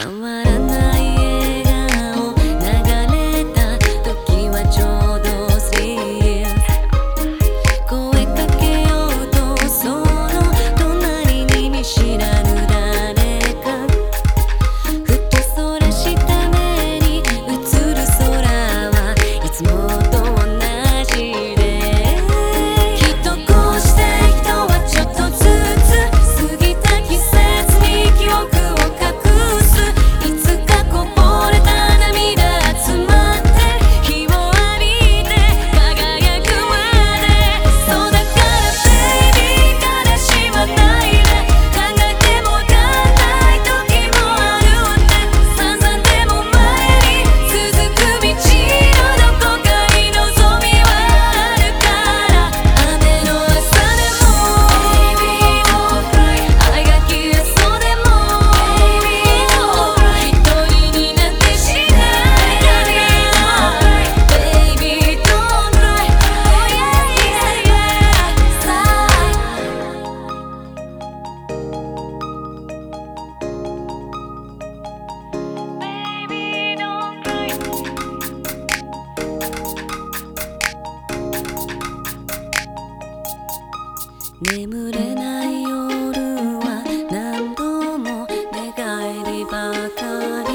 変わらない眠れない夜は何度も寝返りばかり。